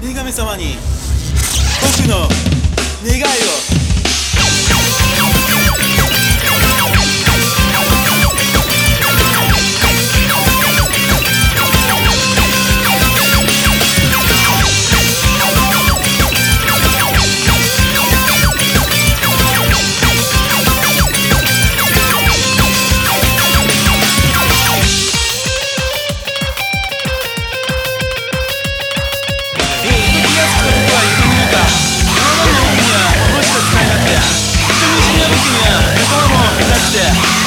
神様に僕の願いを Yeah.